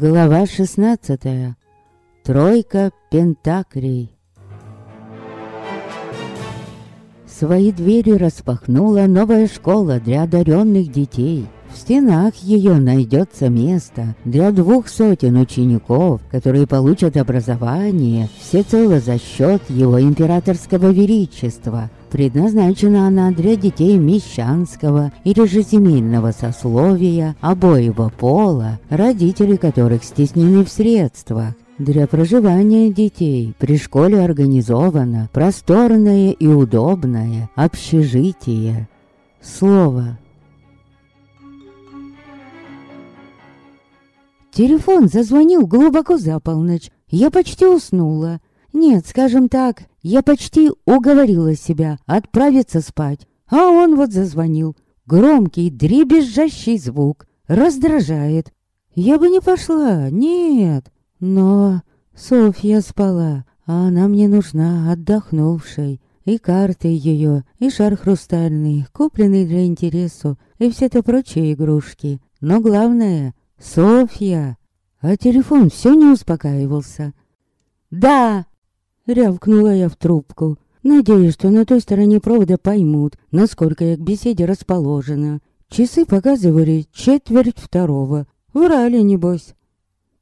Глава 16. Тройка Пентакрий. Свои двери распахнула новая школа для одаренных детей. В стенах ее найдется место для двух сотен учеников, которые получат образование всецело за счет его императорского величества. Предназначена она для детей мещанского или же семейного сословия, обоего пола, родители которых стеснены в средствах. Для проживания детей при школе организовано просторное и удобное общежитие. Слово. Телефон зазвонил глубоко за полночь. Я почти уснула. Нет, скажем так, я почти уговорила себя отправиться спать. А он вот зазвонил. Громкий, дребезжащий звук. Раздражает. Я бы не пошла, нет. Но Софья спала, а она мне нужна отдохнувшей. И карты ее, и шар хрустальный, купленный для интересу, и все это прочие игрушки. Но главное — Софья. А телефон все не успокаивался. «Да!» Рявкнула я в трубку. Надеюсь, что на той стороне провода поймут, насколько я к беседе расположена. Часы показывали четверть второго. Врали, небось.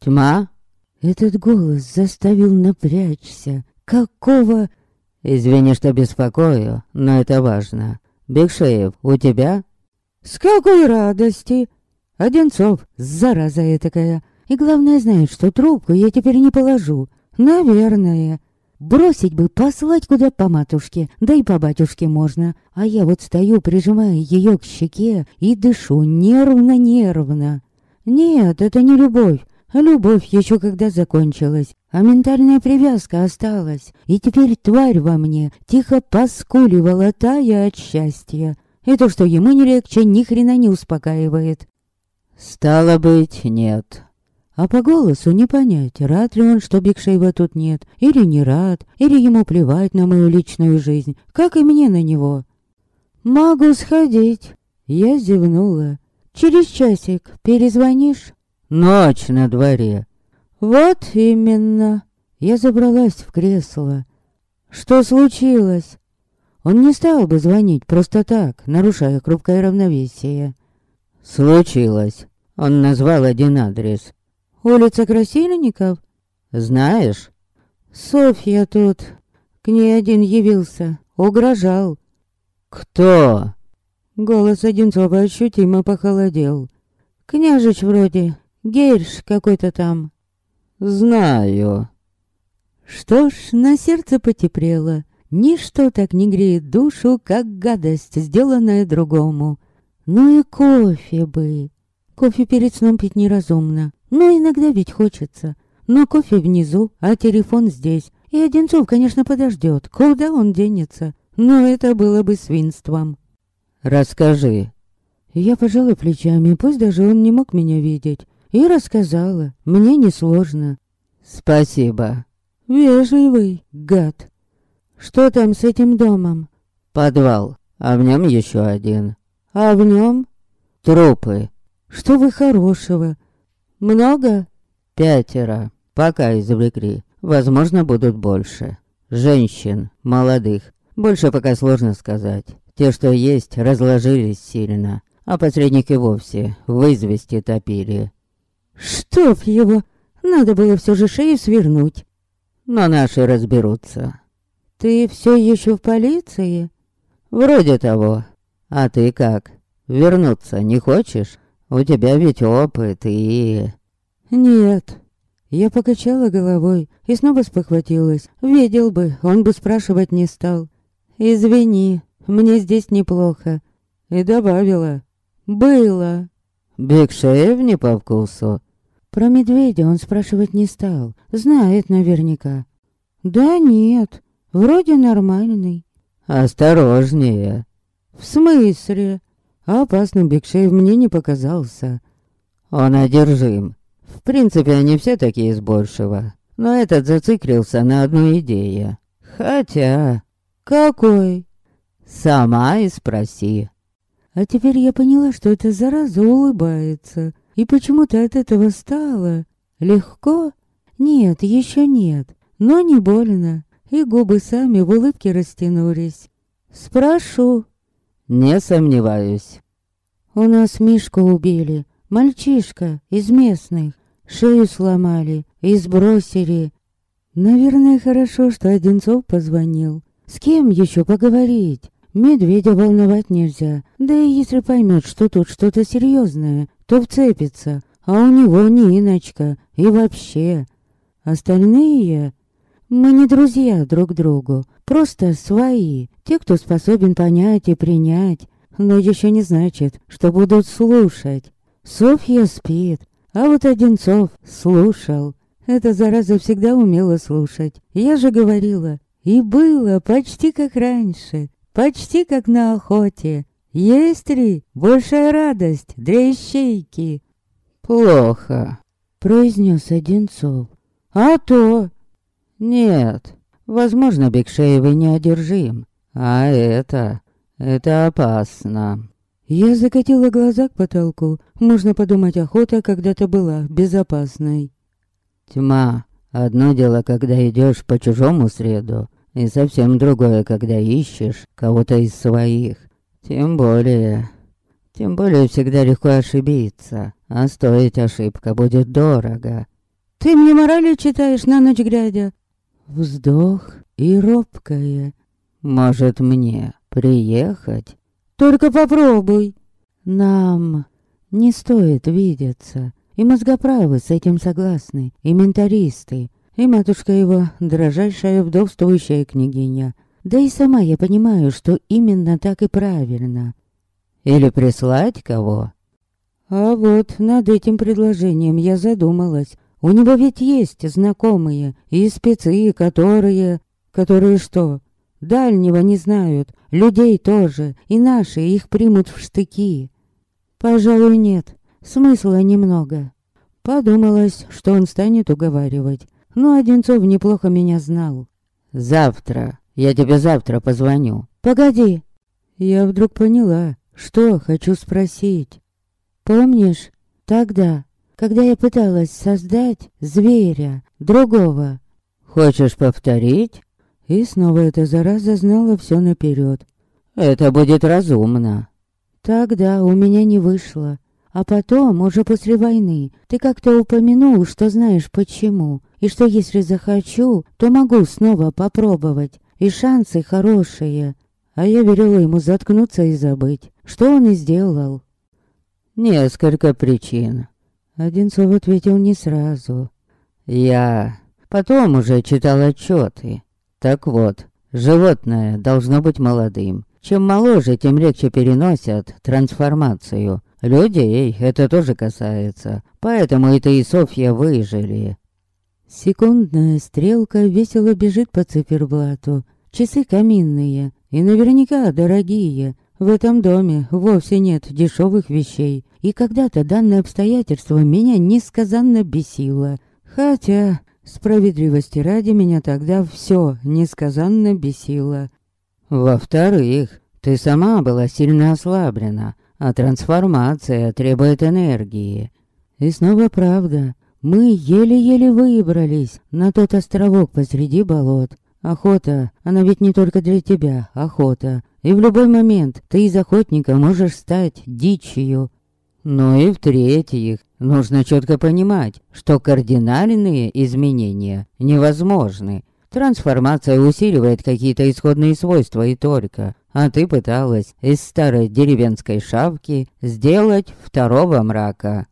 «Тьма?» Этот голос заставил напрячься. Какого... «Извини, что беспокою, но это важно. Бекшеев, у тебя?» «С какой радости!» Одинцов, зараза такая. И главное, знает, что трубку я теперь не положу. Наверное. Бросить бы, послать куда по матушке, да и по батюшке можно. А я вот стою, прижимая ее к щеке и дышу нервно-нервно. Нет, это не любовь. Любовь еще когда закончилась, а ментальная привязка осталась. И теперь тварь во мне тихо поскуливала, тая от счастья. И то, что ему не легче, ни хрена не успокаивает. «Стало быть, нет», а по голосу не понять, рад ли он, что Бигшейва тут нет, или не рад, или ему плевать на мою личную жизнь, как и мне на него. «Могу сходить». Я зевнула. «Через часик перезвонишь?» «Ночь на дворе». «Вот именно». Я забралась в кресло. «Что случилось?» Он не стал бы звонить просто так, нарушая хрупкое равновесие. «Случилось. Он назвал один адрес. Улица Красильников? Знаешь? Софья тут. К ней один явился. Угрожал. Кто? Голос Одинцова ощутимо похолодел. Княжич вроде. Гейрш какой-то там. Знаю. Что ж, на сердце потеплело. Ничто так не греет душу, как гадость, сделанная другому. Ну и кофе бы. Кофе перед сном пить неразумно. Но иногда ведь хочется. Но кофе внизу, а телефон здесь. И Одинцов, конечно, подождет. Куда он денется? Но это было бы свинством. «Расскажи». Я пожала плечами, пусть даже он не мог меня видеть. И рассказала. Мне несложно. «Спасибо». «Вежливый, гад». «Что там с этим домом?» «Подвал, а в нем еще один». «А в нем?» «Трупы». «Что вы хорошего? Много? Пятеро. Пока извлекли. Возможно, будут больше. Женщин, молодых. Больше пока сложно сказать. Те, что есть, разложились сильно. А посредники вовсе в извести топили. Чтоб его! Надо было все же шею свернуть. Но наши разберутся. Ты все еще в полиции? Вроде того. А ты как? Вернуться не хочешь? У тебя ведь опыт и...» «Нет». Я покачала головой и снова спохватилась. Видел бы, он бы спрашивать не стал. «Извини, мне здесь неплохо». И добавила. «Было». «Бекшеев не по вкусу». Про медведя он спрашивать не стал. Знает наверняка. «Да нет, вроде нормальный». «Осторожнее». «В смысле?» Опасным Бекшеев мне не показался. Он одержим. В принципе, они все такие из большего. Но этот зациклился на одной идее. Хотя... Какой? Сама и спроси. А теперь я поняла, что эта зараза улыбается. И почему-то от этого стало Легко? Нет, еще нет. Но не больно. И губы сами в улыбке растянулись. Спрошу. Не сомневаюсь. У нас Мишку убили. Мальчишка из местных. Шею сломали и сбросили. Наверное, хорошо, что Одинцов позвонил. С кем еще поговорить? Медведя волновать нельзя. Да и если поймет, что тут что-то серьезное, то вцепится. А у него не иночка. И вообще. Остальные... Мы не друзья друг другу. Просто свои. Те, кто способен понять и принять. Но еще не значит, что будут слушать. Софья спит. А вот Одинцов слушал. Эта зараза всегда умела слушать. Я же говорила. И было почти как раньше. Почти как на охоте. Есть ли большая радость для ищейки? Плохо, произнес Одинцов. А то... Нет, возможно, Бекшеевый неодержим. А это... это опасно. Я закатила глаза к потолку. Можно подумать, охота когда-то была безопасной. Тьма. Одно дело, когда идешь по чужому среду, и совсем другое, когда ищешь кого-то из своих. Тем более... Тем более всегда легко ошибиться, а стоить ошибка будет дорого. «Ты мне морали читаешь на ночь глядя?» Вздох и робкое. «Может, мне приехать?» «Только попробуй!» «Нам не стоит видеться, и мозгоправы с этим согласны, и ментаристы, и матушка его, дрожайшая вдовствующая княгиня. Да и сама я понимаю, что именно так и правильно. Или прислать кого? А вот над этим предложением я задумалась. У него ведь есть знакомые и спецы, которые... Которые что? Дальнего не знают, людей тоже, и наши их примут в штыки. Пожалуй, нет, смысла немного. Подумалось, что он станет уговаривать. Но Одинцов неплохо меня знал. «Завтра. Я тебе завтра позвоню». «Погоди». Я вдруг поняла, что хочу спросить. «Помнишь, тогда, когда я пыталась создать зверя, другого?» «Хочешь повторить?» И снова эта зараза знала все наперед. «Это будет разумно». Тогда у меня не вышло. А потом, уже после войны, ты как-то упомянул, что знаешь почему, и что если захочу, то могу снова попробовать, и шансы хорошие. А я велела ему заткнуться и забыть, что он и сделал. Несколько причин. Одинцов ответил не сразу. Я потом уже читал отчеты. Так вот, животное должно быть молодым. Чем моложе, тем легче переносят трансформацию. Людей это тоже касается, поэтому и ты и Софья выжили. Секундная стрелка весело бежит по циферблату. Часы каминные и наверняка дорогие. В этом доме вовсе нет дешевых вещей. И когда-то данное обстоятельство меня несказанно бесило. Хотя, справедливости ради, меня тогда все несказанно бесило. Во-вторых, ты сама была сильно ослаблена, а трансформация требует энергии. И снова правда. Мы еле-еле выбрались на тот островок посреди болот. Охота, она ведь не только для тебя, охота. И в любой момент ты из охотника можешь стать дичью. Ну и в-третьих, нужно четко понимать, что кардинальные изменения невозможны. Трансформация усиливает какие-то исходные свойства и только. А ты пыталась из старой деревенской шавки сделать второго мрака.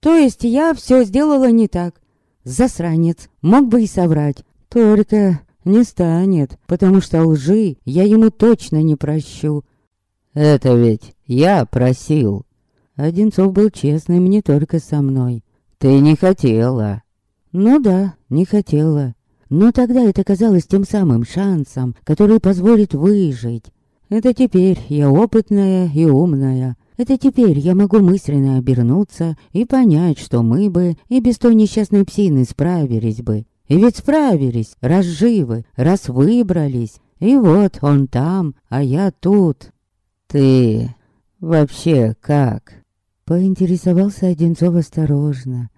То есть я все сделала не так. Засранец, мог бы и соврать. Только не станет, потому что лжи я ему точно не прощу. Это ведь я просил. Одинцов был честным не только со мной. Ты не хотела. Ну да, не хотела. Но тогда это казалось тем самым шансом, который позволит выжить. Это теперь я опытная и умная. Это теперь я могу мысленно обернуться и понять, что мы бы и без той несчастной псины справились бы. И ведь справились, раз живы, раз выбрались. И вот он там, а я тут. Ты вообще как? Поинтересовался Одинцов осторожно.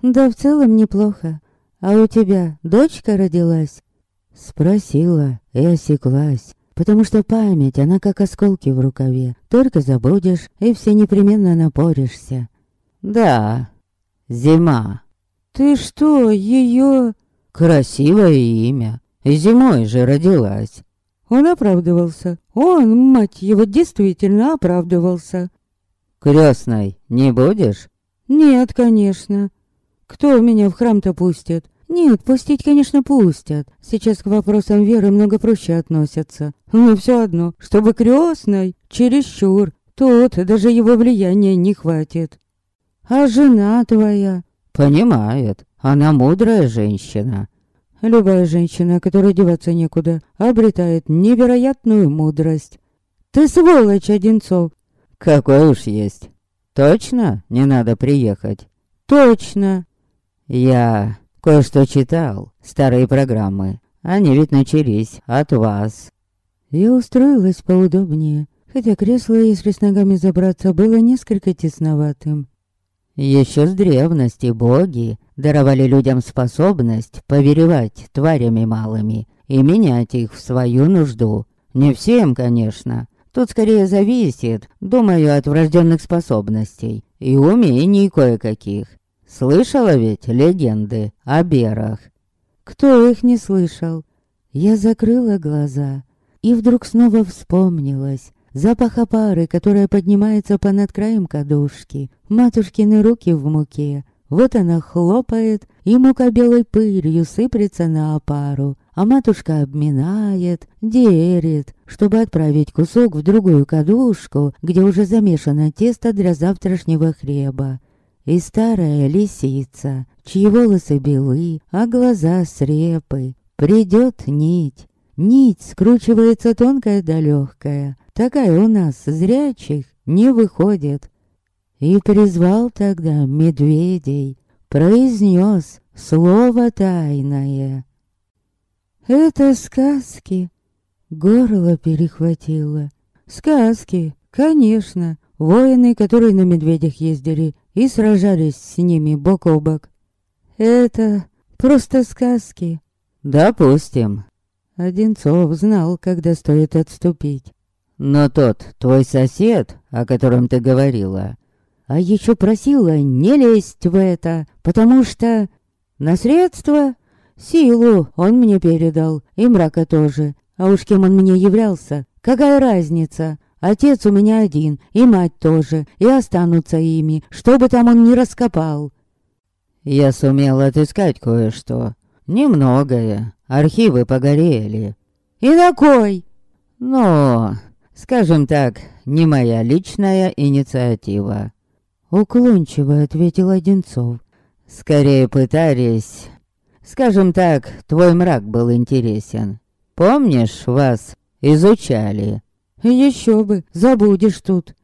Да в целом неплохо. А у тебя дочка родилась? Спросила и осеклась. Потому что память, она как осколки в рукаве. Только забудешь, и все непременно напоришься. Да, зима. Ты что, ее... Красивое имя. Зимой же родилась. Он оправдывался. Он, мать его, действительно оправдывался. Крестной не будешь? Нет, конечно. Кто меня в храм-то пустит? Нет, пустить, конечно, пустят. Сейчас к вопросам веры много проще относятся. Но все одно, чтобы крестной, чересчур, тот даже его влияния не хватит. А жена твоя? Понимает. Она мудрая женщина. Любая женщина, которой деваться некуда, обретает невероятную мудрость. Ты сволочь, Одинцов. Какой уж есть. Точно не надо приехать? Точно. Я кое-что читал, старые программы. Они ведь начались от вас. Я устроилась поудобнее, хотя кресло, если с ногами забраться, было несколько тесноватым. Еще с древности боги даровали людям способность повелевать тварями малыми и менять их в свою нужду. Не всем, конечно. Тут скорее зависит, думаю, от врожденных способностей и умений кое-каких. Слышала ведь легенды о берах? Кто их не слышал? Я закрыла глаза и вдруг снова вспомнилась. Запах опары, которая поднимается по над краем кадушки, матушкины руки в муке, вот она хлопает, и мука белой пылью сыплется на опару, а матушка обминает, дерет, чтобы отправить кусок в другую кадушку, где уже замешано тесто для завтрашнего хлеба. И старая лисица, чьи волосы белы, а глаза срепы, придет нить. Нить скручивается тонкая да легкая, такая у нас зрячих не выходит. И призвал тогда медведей, произнес слово тайное. Это сказки. Горло перехватило. Сказки, конечно. Воины, которые на медведях ездили и сражались с ними бок о бок. Это просто сказки. Допустим. Одинцов знал, когда стоит отступить. Но тот, твой сосед, о котором ты говорила, а еще просила не лезть в это, потому что... На средства? Силу он мне передал, и мрака тоже. А уж кем он мне являлся, какая разница? Отец у меня один, и мать тоже, и останутся ими, что бы там он ни раскопал. Я сумел отыскать кое-что. Немногое. Архивы погорели. И на кой? Но, скажем так, не моя личная инициатива. Уклончиво ответил Одинцов. Скорее пытались. Скажем так, твой мрак был интересен. Помнишь, вас изучали? Еще бы, забудешь тут.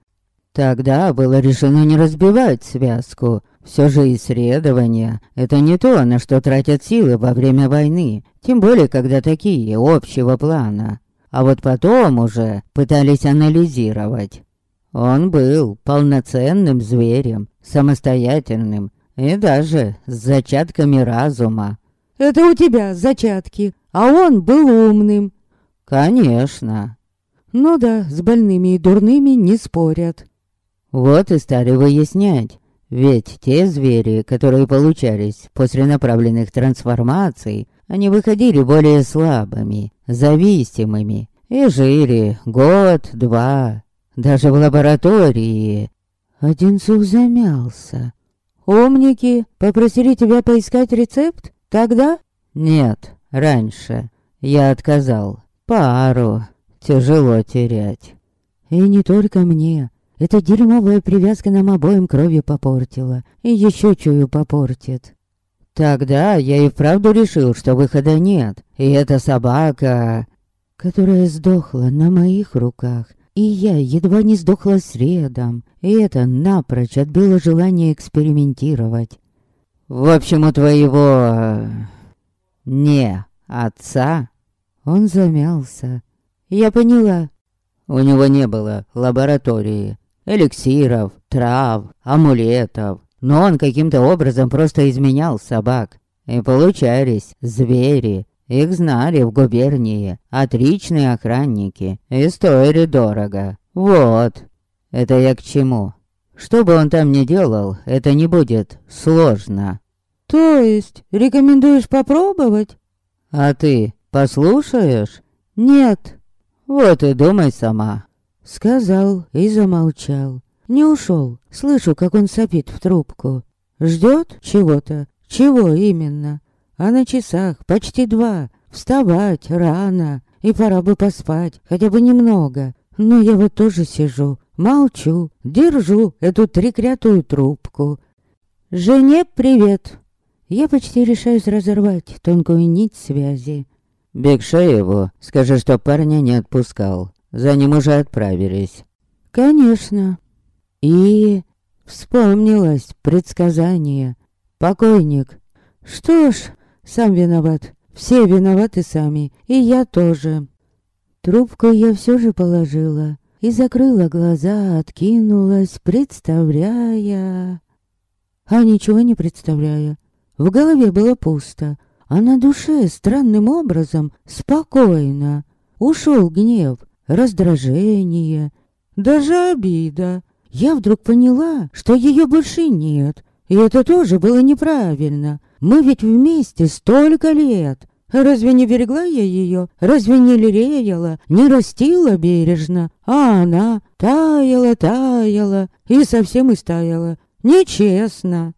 Тогда было решено не разбивать связку. Все же исследования — это не то, на что тратят силы во время войны, тем более, когда такие общего плана. А вот потом уже пытались анализировать. Он был полноценным зверем, самостоятельным и даже с зачатками разума. Это у тебя зачатки, а он был умным. Конечно. Ну да, с больными и дурными не спорят. Вот и стали выяснять. Ведь те звери, которые получались после направленных трансформаций, они выходили более слабыми, зависимыми и жили год-два даже в лаборатории. Одинцов замялся. Умники попросили тебя поискать рецепт? Тогда? Нет, раньше. Я отказал. Пару. Тяжело терять. И не только мне. Эта дерьмовая привязка нам обоим кровью попортила. И еще чую попортит. Тогда я и вправду решил, что выхода нет. И эта собака... Которая сдохла на моих руках, и я едва не сдохла средом, и это напрочь отбило желание экспериментировать. В общем, у твоего... не отца... Он замялся. Я поняла. У него не было лаборатории, эликсиров, трав, амулетов. но он каким-то образом просто изменял собак. И получались звери. Их знали в губернии, отличные охранники, и стоили дорого. Вот. Это я к чему? Что бы он там ни делал, это не будет сложно. То есть, рекомендуешь попробовать? А ты послушаешь? Нет. Вот и думай сама. Сказал и замолчал. Не ушел. Слышу, как он сопит в трубку. Ждет чего-то. Чего именно? А на часах почти два. Вставать рано. И пора бы поспать, хотя бы немного. Но я вот тоже сижу, молчу, держу эту треклятую трубку. Жене привет. Я почти решаюсь разорвать тонкую нить связи. Бекшееву скажи, что парня не отпускал. За ним уже отправились. Конечно. И вспомнилось предсказание. Покойник. Что ж, сам виноват. Все виноваты сами. И я тоже. Трубку я все же положила. И закрыла глаза, откинулась, представляя... А ничего не представляя. В голове было пусто, а на душе странным образом спокойно. Ушел гнев, раздражение, даже обида. Я вдруг поняла, что ее больше нет. И это тоже было неправильно. Мы ведь вместе столько лет. Разве не берегла я ее? Разве не лелеяла, не растила бережно? А она таяла, таяла и совсем истаяла. Нечестно.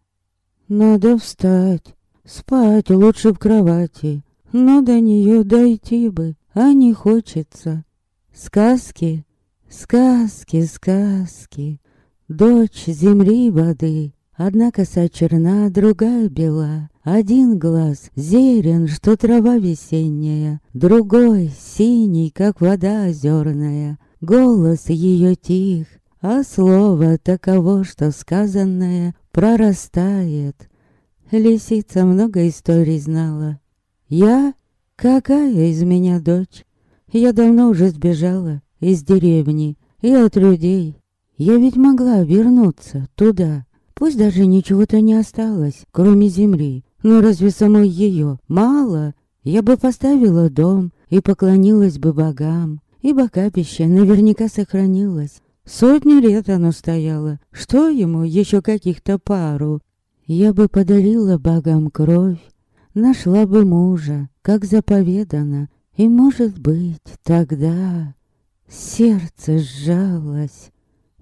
Надо встать. Спать лучше в кровати. Но до нее дойти бы, а не хочется. Сказки, сказки, сказки. Дочь земли воды. Одна коса черна, другая бела. Один глаз зерен, что трава весенняя, Другой синий, как вода озерная. Голос ее тих, а слово таково, что сказанное прорастает. Лисица много историй знала. Я? Какая из меня дочь? Я давно уже сбежала из деревни и от людей. Я ведь могла вернуться туда. Пусть даже ничего-то не осталось, кроме земли. Но разве самой ее мало? Я бы поставила дом и поклонилась бы богам. Ибо капище наверняка сохранилось. Сотни лет оно стояло. Что ему, еще каких-то пару? Я бы подарила богам кровь, нашла бы мужа, как заповедано. И, может быть, тогда сердце сжалось.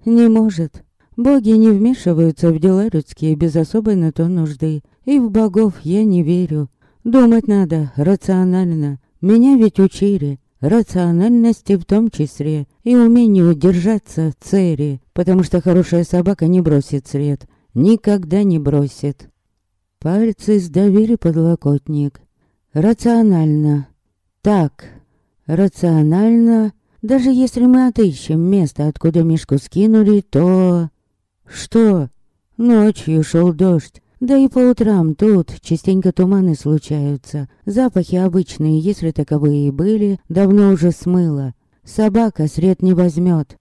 Не может. Боги не вмешиваются в дела людские без особой на то нужды. И в богов я не верю. Думать надо рационально. Меня ведь учили. Рациональности в том числе. И умению держаться цели. Потому что хорошая собака не бросит след. Никогда не бросит. Пальцы сдавили подлокотник. Рационально. Так. Рационально. Даже если мы отыщем место, откуда Мишку скинули, то... Что? Ночью шел дождь. Да и по утрам тут частенько туманы случаются. Запахи обычные, если таковые и были, давно уже смыло. Собака сред не возьмет.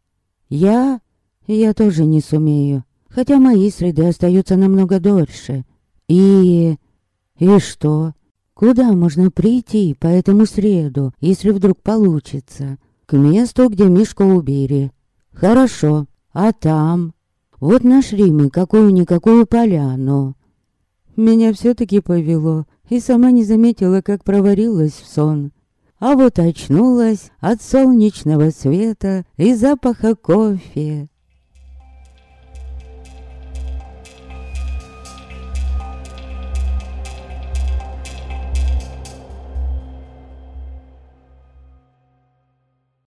Я? Я тоже не сумею. Хотя мои среды остаются намного дольше. И... И что? Куда можно прийти по этому среду, если вдруг получится? К месту, где Мишку убили. Хорошо. А там? Вот нашли мы какую-никакую поляну. Меня все-таки повело, и сама не заметила, как проварилась в сон. А вот очнулась от солнечного света и запаха кофе.